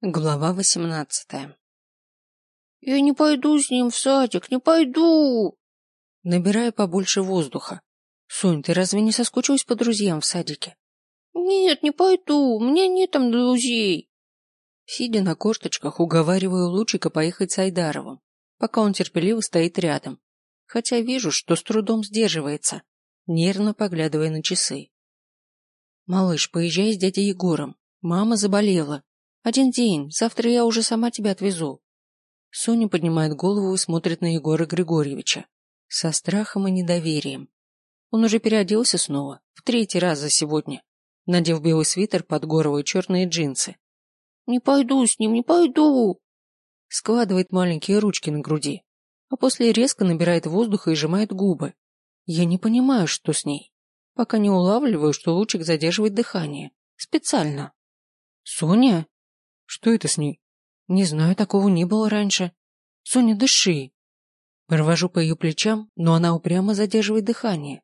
Глава восемнадцатая. «Я не пойду с ним в садик, не пойду!» Набирая побольше воздуха. «Сонь, ты разве не соскучилась по друзьям в садике?» «Нет, не пойду, у меня нет там друзей!» Сидя на корточках, уговариваю Лучика поехать с Айдаровым, пока он терпеливо стоит рядом, хотя вижу, что с трудом сдерживается, нервно поглядывая на часы. «Малыш, поезжай с дядей Егором. Мама заболела. Один день, завтра я уже сама тебя отвезу. Соня поднимает голову и смотрит на Егора Григорьевича со страхом и недоверием. Он уже переоделся снова, в третий раз за сегодня, надев белый свитер под горовые черные джинсы. «Не пойду с ним, не пойду!» Складывает маленькие ручки на груди, а после резко набирает воздуха и сжимает губы. Я не понимаю, что с ней, пока не улавливаю, что лучик задерживает дыхание. Специально. «Соня?» Что это с ней? Не знаю, такого не было раньше. Соня, дыши. Провожу по ее плечам, но она упрямо задерживает дыхание.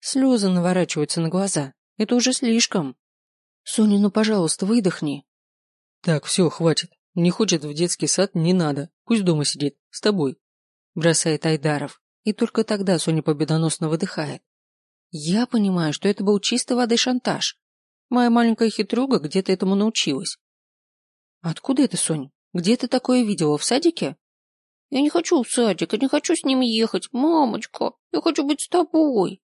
Слезы наворачиваются на глаза. Это уже слишком. Соня, ну, пожалуйста, выдохни. Так, все, хватит. Не хочет в детский сад, не надо. Пусть дома сидит. С тобой. Бросает Айдаров. И только тогда Соня победоносно выдыхает. Я понимаю, что это был чистой воды шантаж. Моя маленькая хитрюга где-то этому научилась. Откуда это, Сонь? Где ты такое видела? В садике? Я не хочу в садик, я не хочу с ним ехать. Мамочка, я хочу быть с тобой.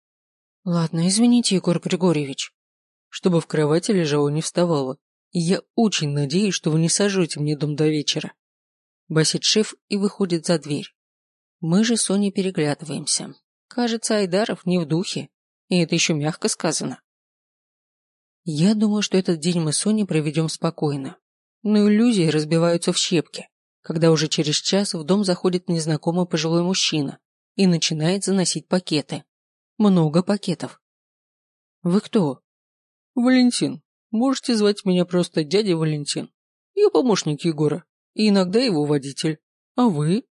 Ладно, извините, Егор Григорьевич. Чтобы в кровати лежала, не вставала. Я очень надеюсь, что вы не сожжете мне дом до вечера. Басит шеф и выходит за дверь. Мы же с Соней переглядываемся. Кажется, Айдаров не в духе. И это еще мягко сказано. Я думаю, что этот день мы с Соней проведем спокойно но иллюзии разбиваются в щепки, когда уже через час в дом заходит незнакомый пожилой мужчина и начинает заносить пакеты. Много пакетов. «Вы кто?» «Валентин. Можете звать меня просто дядя Валентин. Я помощник Егора, и иногда его водитель. А вы?»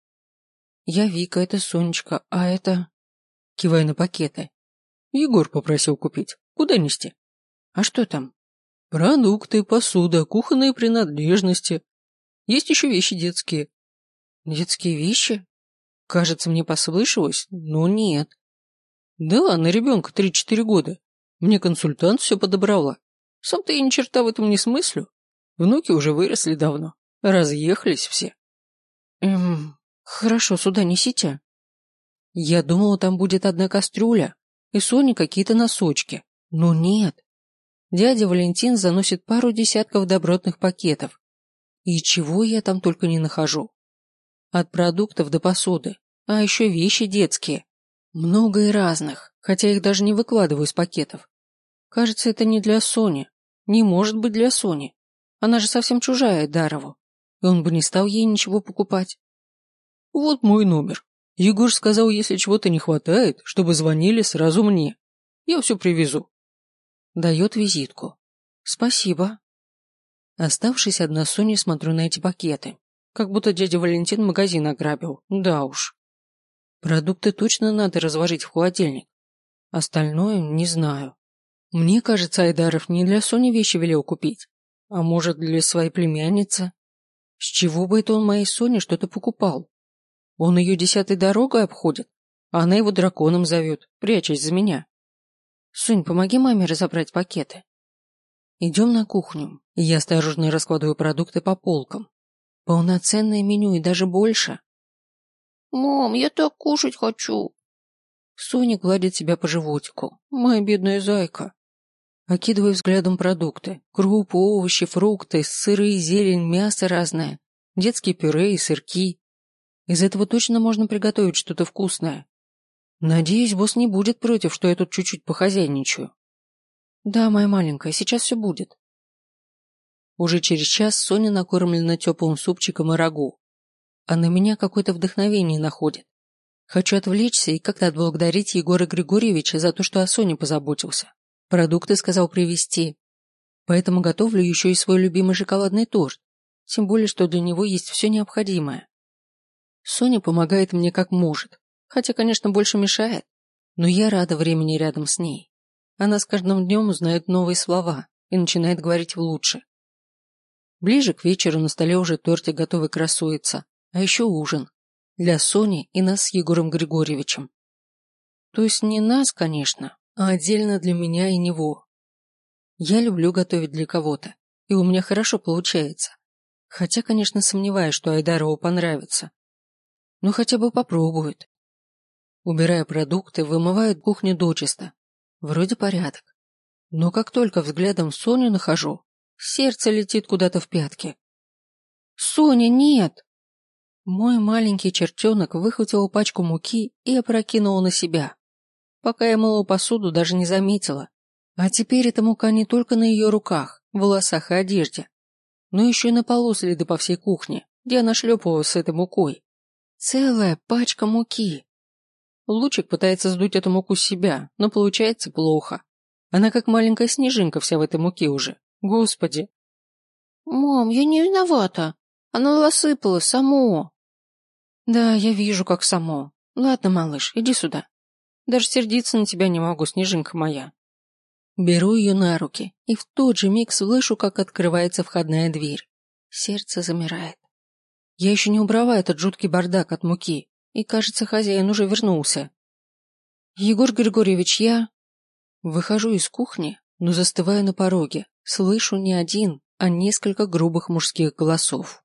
«Я Вика, это Сонечка, а это...» Кивая на пакеты. «Егор попросил купить. Куда нести?» «А что там?» Продукты, посуда, кухонные принадлежности. Есть еще вещи детские. Детские вещи? Кажется, мне послышалось, но нет. Да, на ребенка три-четыре года. Мне консультант все подобрала. Сам-то я ни черта в этом не смыслю. Внуки уже выросли давно. Разъехались все. Эм, хорошо, сюда несите. Я думала, там будет одна кастрюля и Соне какие-то носочки. Но нет дядя Валентин заносит пару десятков добротных пакетов. И чего я там только не нахожу. От продуктов до посуды, а еще вещи детские. Много и разных, хотя их даже не выкладываю из пакетов. Кажется, это не для Сони. Не может быть для Сони. Она же совсем чужая Дарову. И он бы не стал ей ничего покупать. Вот мой номер. Егор сказал, если чего-то не хватает, чтобы звонили сразу мне. Я все привезу. Дает визитку. Спасибо. Оставшись одна с Соней, смотрю на эти пакеты. Как будто дядя Валентин магазин ограбил. Да уж. Продукты точно надо разложить в холодильник. Остальное не знаю. Мне кажется, Айдаров не для Сони вещи велел купить, а может для своей племянницы. С чего бы это он моей Соне что-то покупал? Он ее десятой дорогой обходит, а она его драконом зовет, прячась за меня. Сонь, помоги маме разобрать пакеты. Идем на кухню, я осторожно раскладываю продукты по полкам. Полноценное меню и даже больше. Мам, я так кушать хочу. Соня гладит себя по животику. Моя бедная зайка. Окидываю взглядом продукты. Крупы, овощи, фрукты, сыры, зелень, мясо разное. Детские пюре и сырки. Из этого точно можно приготовить что-то вкусное. Надеюсь, босс не будет против, что я тут чуть-чуть похозяйничаю. Да, моя маленькая, сейчас все будет. Уже через час Соня накормлена теплым супчиком и рагу. А на меня какое-то вдохновение находит. Хочу отвлечься и как-то отблагодарить Егора Григорьевича за то, что о Соне позаботился. Продукты сказал привезти. Поэтому готовлю еще и свой любимый шоколадный торт. Тем более, что для него есть все необходимое. Соня помогает мне как может хотя, конечно, больше мешает. Но я рада времени рядом с ней. Она с каждым днем узнает новые слова и начинает говорить лучше. Ближе к вечеру на столе уже тортик готовый красуется, а еще ужин. Для Сони и нас с Егором Григорьевичем. То есть не нас, конечно, а отдельно для меня и него. Я люблю готовить для кого-то, и у меня хорошо получается. Хотя, конечно, сомневаюсь, что Айдарову понравится. Но хотя бы попробует. Убирая продукты, вымываю кухню дочисто. Вроде порядок. Но как только взглядом Соню нахожу, сердце летит куда-то в пятки. «Соня, нет!» Мой маленький чертенок выхватил пачку муки и опрокинул на себя. Пока я мыла посуду, даже не заметила. А теперь эта мука не только на ее руках, волосах и одежде, но еще и на полу следы по всей кухне, где она шлепалась с этой мукой. Целая пачка муки. Лучик пытается сдуть эту муку с себя, но получается плохо. Она как маленькая снежинка вся в этой муке уже. Господи. Мам, я не виновата. Она лосыпалась само. Да, я вижу, как само. Ладно, малыш, иди сюда. Даже сердиться на тебя не могу, снежинка моя. Беру ее на руки и в тот же миг слышу, как открывается входная дверь. Сердце замирает. Я еще не убрала этот жуткий бардак от муки, и, кажется, хозяин уже вернулся. Егор Григорьевич, я... Выхожу из кухни, но застываю на пороге, слышу не один, а несколько грубых мужских голосов.